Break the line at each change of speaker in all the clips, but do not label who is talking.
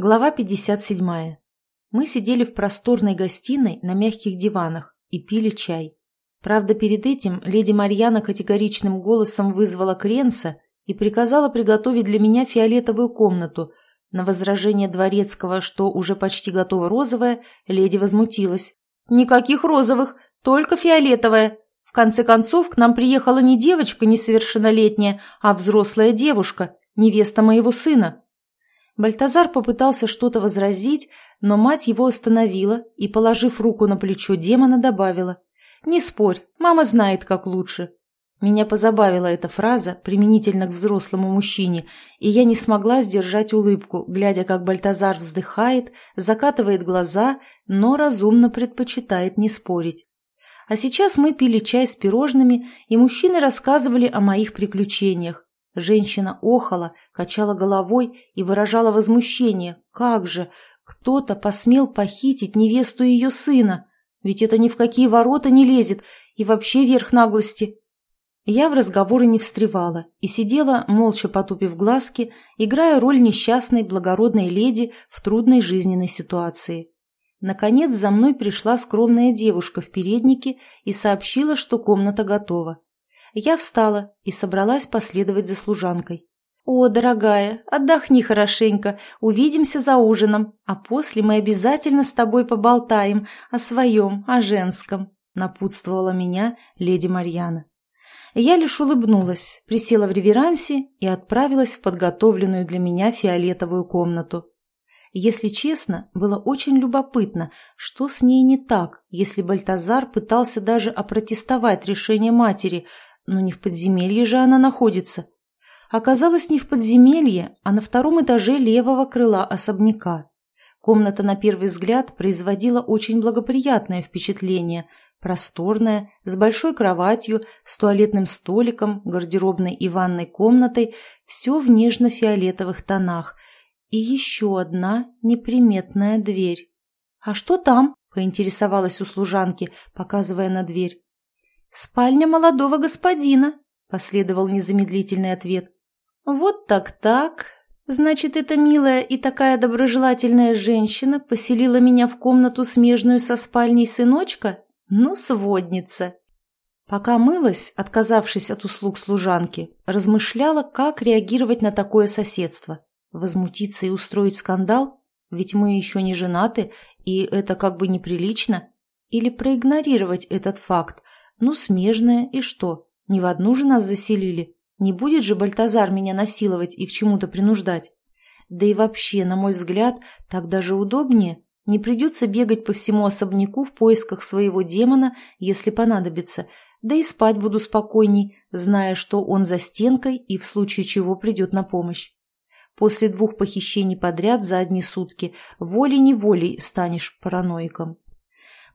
Глава 57. Мы сидели в просторной гостиной на мягких диванах и пили чай. Правда, перед этим леди Марьяна категоричным голосом вызвала Кренса и приказала приготовить для меня фиолетовую комнату. На возражение дворецкого, что уже почти готова розовая, леди возмутилась. «Никаких розовых, только фиолетовая. В конце концов, к нам приехала не девочка несовершеннолетняя, а взрослая девушка, невеста моего сына». Бальтазар попытался что-то возразить, но мать его остановила и, положив руку на плечо демона, добавила. «Не спорь, мама знает, как лучше». Меня позабавила эта фраза, применительно к взрослому мужчине, и я не смогла сдержать улыбку, глядя, как Бальтазар вздыхает, закатывает глаза, но разумно предпочитает не спорить. А сейчас мы пили чай с пирожными, и мужчины рассказывали о моих приключениях. Женщина охала, качала головой и выражала возмущение. Как же? Кто-то посмел похитить невесту ее сына. Ведь это ни в какие ворота не лезет и вообще верх наглости. Я в разговоры не встревала и сидела, молча потупив глазки, играя роль несчастной благородной леди в трудной жизненной ситуации. Наконец за мной пришла скромная девушка в переднике и сообщила, что комната готова. Я встала и собралась последовать за служанкой. «О, дорогая, отдохни хорошенько, увидимся за ужином, а после мы обязательно с тобой поболтаем о своем, о женском», напутствовала меня леди Марьяна. Я лишь улыбнулась, присела в реверансе и отправилась в подготовленную для меня фиолетовую комнату. Если честно, было очень любопытно, что с ней не так, если Бальтазар пытался даже опротестовать решение матери, но не в подземелье же она находится. Оказалось, не в подземелье, а на втором этаже левого крыла особняка. Комната на первый взгляд производила очень благоприятное впечатление. Просторная, с большой кроватью, с туалетным столиком, гардеробной и ванной комнатой, все в нежно-фиолетовых тонах. И еще одна неприметная дверь. «А что там?» – поинтересовалась у служанки, показывая на дверь. «Спальня молодого господина», — последовал незамедлительный ответ. «Вот так-так. Значит, эта милая и такая доброжелательная женщина поселила меня в комнату, смежную со спальней сыночка? Ну, сводница». Пока мылась, отказавшись от услуг служанки, размышляла, как реагировать на такое соседство. Возмутиться и устроить скандал? Ведь мы еще не женаты, и это как бы неприлично. Или проигнорировать этот факт, ну, смежная, и что? Не в одну же нас заселили. Не будет же Бальтазар меня насиловать и к чему-то принуждать. Да и вообще, на мой взгляд, так даже удобнее. Не придется бегать по всему особняку в поисках своего демона, если понадобится. Да и спать буду спокойней, зная, что он за стенкой и в случае чего придет на помощь. После двух похищений подряд за одни сутки волей-неволей станешь параноиком.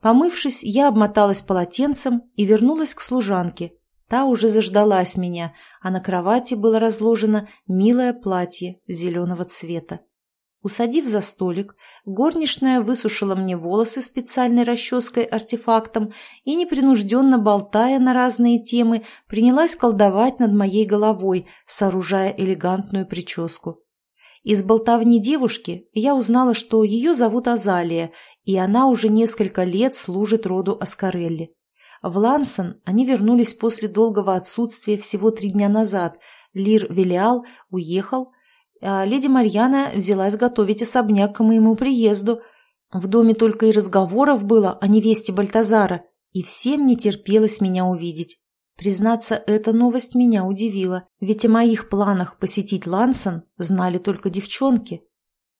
Помывшись, я обмоталась полотенцем и вернулась к служанке. Та уже заждалась меня, а на кровати было разложено милое платье зеленого цвета. Усадив за столик, горничная высушила мне волосы специальной расческой-артефактом и, непринужденно болтая на разные темы, принялась колдовать над моей головой, сооружая элегантную прическу. Из болтовни девушки я узнала, что ее зовут Азалия, и она уже несколько лет служит роду Аскарелли. В Лансон они вернулись после долгого отсутствия всего три дня назад. Лир Велиал уехал, а леди Марьяна взялась готовить особняк к моему приезду. В доме только и разговоров было о невесте Бальтазара, и всем не терпелось меня увидеть. Признаться, эта новость меня удивила, ведь о моих планах посетить Лансон знали только девчонки.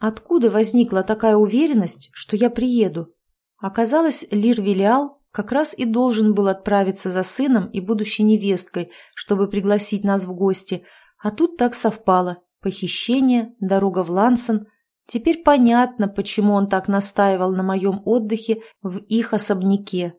Откуда возникла такая уверенность, что я приеду? Оказалось, Лир Вилиал как раз и должен был отправиться за сыном и будущей невесткой, чтобы пригласить нас в гости, а тут так совпало. Похищение, дорога в Лансон. Теперь понятно, почему он так настаивал на моем отдыхе в их особняке.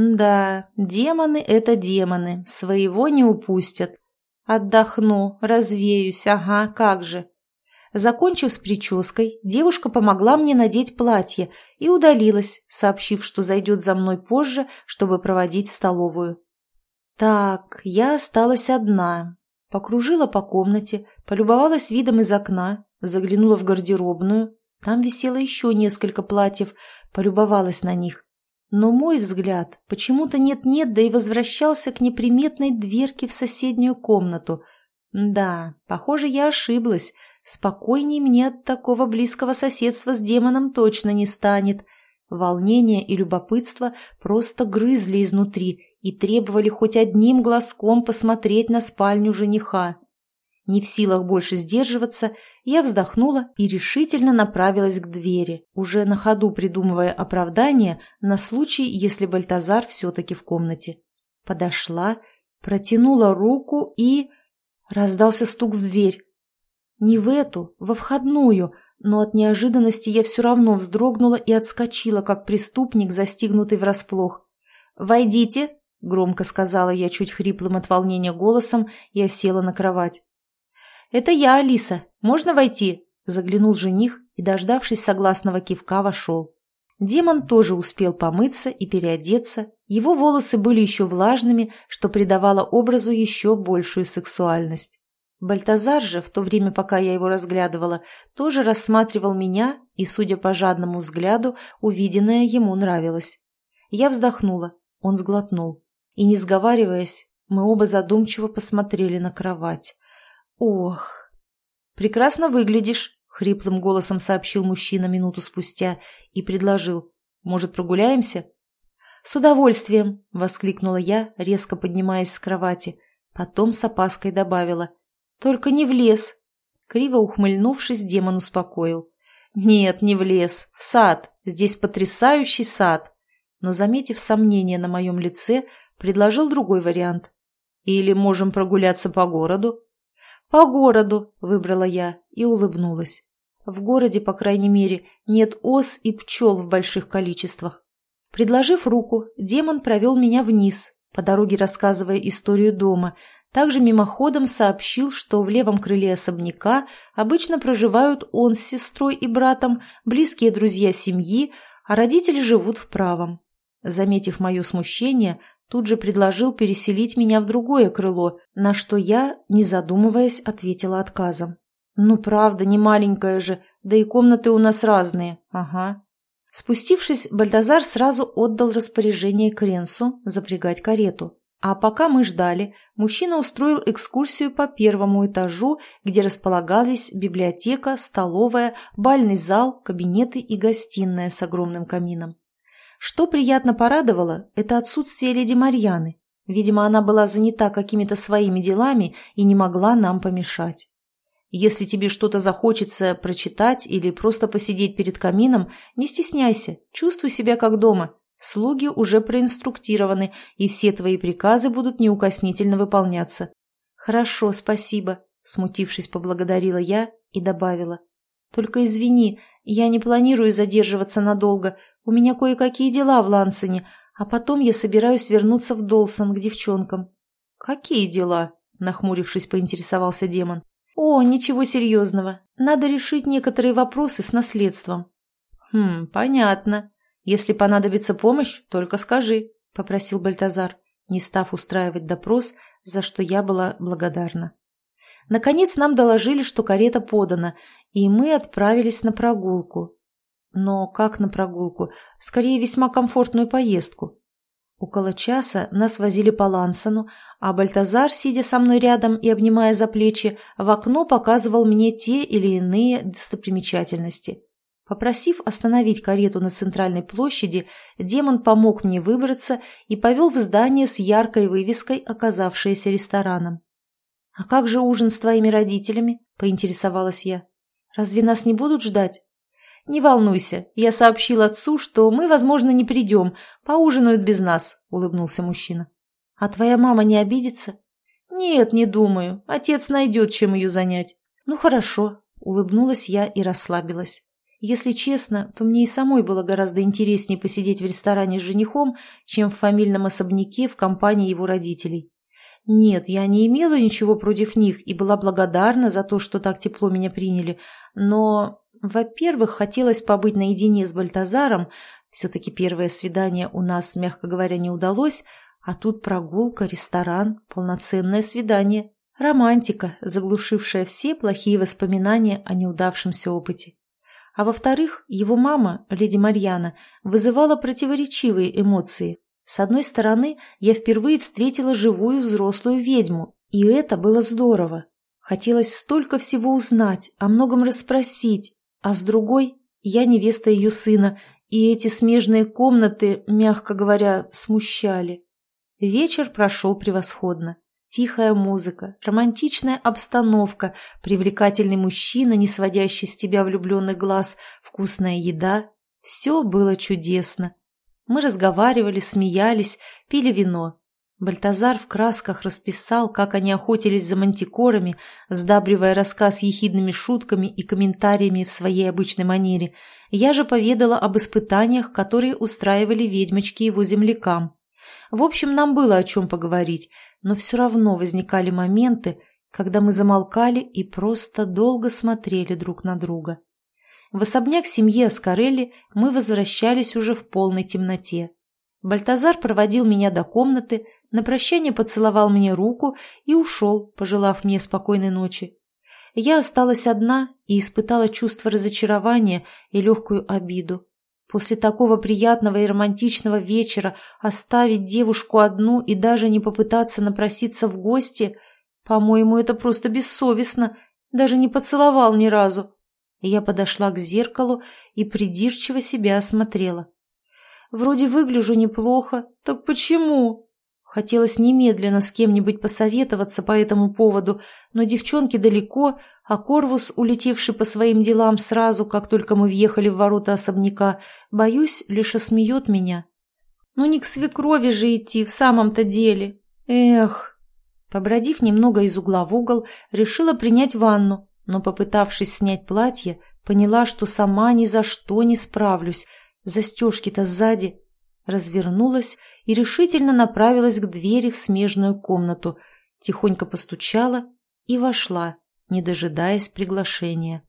Да, демоны — это демоны, своего не упустят. Отдохну, развеюсь, ага, как же. Закончив с прической, девушка помогла мне надеть платье и удалилась, сообщив, что зайдет за мной позже, чтобы проводить в столовую. Так, я осталась одна. Покружила по комнате, полюбовалась видом из окна, заглянула в гардеробную. Там висело еще несколько платьев, полюбовалась на них. Но мой взгляд почему-то нет-нет, да и возвращался к неприметной дверке в соседнюю комнату. Да, похоже, я ошиблась. Спокойней мне от такого близкого соседства с демоном точно не станет. Волнение и любопытство просто грызли изнутри и требовали хоть одним глазком посмотреть на спальню жениха. Не в силах больше сдерживаться, я вздохнула и решительно направилась к двери, уже на ходу придумывая оправдание на случай, если Бальтазар все-таки в комнате. Подошла, протянула руку и... Раздался стук в дверь. Не в эту, во входную, но от неожиданности я все равно вздрогнула и отскочила, как преступник, застигнутый врасплох. «Войдите!» — громко сказала я чуть хриплым от волнения голосом и осела на кровать. «Это я, Алиса. Можно войти?» Заглянул жених и, дождавшись согласного кивка, вошел. Демон тоже успел помыться и переодеться. Его волосы были еще влажными, что придавало образу еще большую сексуальность. Бальтазар же, в то время, пока я его разглядывала, тоже рассматривал меня, и, судя по жадному взгляду, увиденное ему нравилось. Я вздохнула, он сглотнул. И, не сговариваясь, мы оба задумчиво посмотрели на кровать. «Ох!» «Прекрасно выглядишь», — хриплым голосом сообщил мужчина минуту спустя и предложил. «Может, прогуляемся?» «С удовольствием!» — воскликнула я, резко поднимаясь с кровати. Потом с опаской добавила. «Только не в лес!» Криво ухмыльнувшись, демон успокоил. «Нет, не в лес, в сад. Здесь потрясающий сад!» Но, заметив сомнение на моем лице, предложил другой вариант. «Или можем прогуляться по городу?» «По городу», — выбрала я и улыбнулась. В городе, по крайней мере, нет ос и пчел в больших количествах. Предложив руку, демон провел меня вниз, по дороге рассказывая историю дома, также мимоходом сообщил, что в левом крыле особняка обычно проживают он с сестрой и братом, близкие друзья семьи, а родители живут в правом. Заметив мое смущение, тут же предложил переселить меня в другое крыло, на что я, не задумываясь, ответила отказом. «Ну, правда, не маленькая же, да и комнаты у нас разные. Ага». Спустившись, Бальдазар сразу отдал распоряжение Кренсу запрягать карету. А пока мы ждали, мужчина устроил экскурсию по первому этажу, где располагались библиотека, столовая, бальный зал, кабинеты и гостиная с огромным камином. Что приятно порадовало, это отсутствие леди Марьяны. Видимо, она была занята какими-то своими делами и не могла нам помешать. Если тебе что-то захочется прочитать или просто посидеть перед камином, не стесняйся, чувствуй себя как дома. Слуги уже проинструктированы, и все твои приказы будут неукоснительно выполняться. Хорошо, спасибо, смутившись, поблагодарила я и добавила. Только извини, я не планирую задерживаться надолго. У меня кое-какие дела в Лансене, а потом я собираюсь вернуться в Долсон к девчонкам». «Какие дела?» – нахмурившись, поинтересовался демон. «О, ничего серьезного. Надо решить некоторые вопросы с наследством». «Хм, понятно. Если понадобится помощь, только скажи», – попросил Бальтазар, не став устраивать допрос, за что я была благодарна. Наконец нам доложили, что карета подана, и мы отправились на прогулку. Но как на прогулку? Скорее, весьма комфортную поездку. Около часа нас возили по Лансону, а Бальтазар, сидя со мной рядом и обнимая за плечи, в окно показывал мне те или иные достопримечательности. Попросив остановить карету на центральной площади, демон помог мне выбраться и повел в здание с яркой вывеской, оказавшееся рестораном. «А как же ужин с твоими родителями?» – поинтересовалась я. «Разве нас не будут ждать?» «Не волнуйся, я сообщил отцу, что мы, возможно, не придем, поужинают без нас», – улыбнулся мужчина. «А твоя мама не обидится?» «Нет, не думаю. Отец найдет, чем ее занять». «Ну хорошо», – улыбнулась я и расслабилась. Если честно, то мне и самой было гораздо интереснее посидеть в ресторане с женихом, чем в фамильном особняке в компании его родителей. Нет, я не имела ничего против них и была благодарна за то, что так тепло меня приняли, но, во-первых, хотелось побыть наедине с Бальтазаром, все-таки первое свидание у нас, мягко говоря, не удалось, а тут прогулка, ресторан, полноценное свидание, романтика, заглушившая все плохие воспоминания о неудавшемся опыте. А во-вторых, его мама, леди Марьяна, вызывала противоречивые эмоции. С одной стороны, я впервые встретила живую взрослую ведьму, и это было здорово. Хотелось столько всего узнать, о многом расспросить, а с другой, я невеста ее сына, и эти смежные комнаты, мягко говоря, смущали. Вечер прошел превосходно. Тихая музыка, романтичная обстановка, привлекательный мужчина, не сводящий с тебя влюбленный глаз, вкусная еда. Все было чудесно. Мы разговаривали, смеялись, пили вино. Бальтазар в красках расписал, как они охотились за мантикорами, сдабривая рассказ ехидными шутками и комментариями в своей обычной манере. Я же поведала об испытаниях, которые устраивали ведьмочки его землякам. В общем, нам было о чем поговорить, но все равно возникали моменты, когда мы замолкали и просто долго смотрели друг на друга. В особняк семьи Аскарелли мы возвращались уже в полной темноте. Бальтазар проводил меня до комнаты, на прощание поцеловал мне руку и ушел, пожелав мне спокойной ночи. Я осталась одна и испытала чувство разочарования и легкую обиду. После такого приятного и романтичного вечера оставить девушку одну и даже не попытаться напроситься в гости, по-моему, это просто бессовестно, даже не поцеловал ни разу. Я подошла к зеркалу и придирчиво себя осмотрела. Вроде выгляжу неплохо, так почему? Хотелось немедленно с кем-нибудь посоветоваться по этому поводу, но девчонки далеко, а Корвус, улетевший по своим делам сразу, как только мы въехали в ворота особняка, боюсь, лишь осмеет меня. Ну не к свекрови же идти в самом-то деле. Эх. Побродив немного из угла в угол, решила принять ванну, но, попытавшись снять платье, поняла, что сама ни за что не справлюсь. Застежки-то сзади развернулась и решительно направилась к двери в смежную комнату, тихонько постучала и вошла, не дожидаясь приглашения.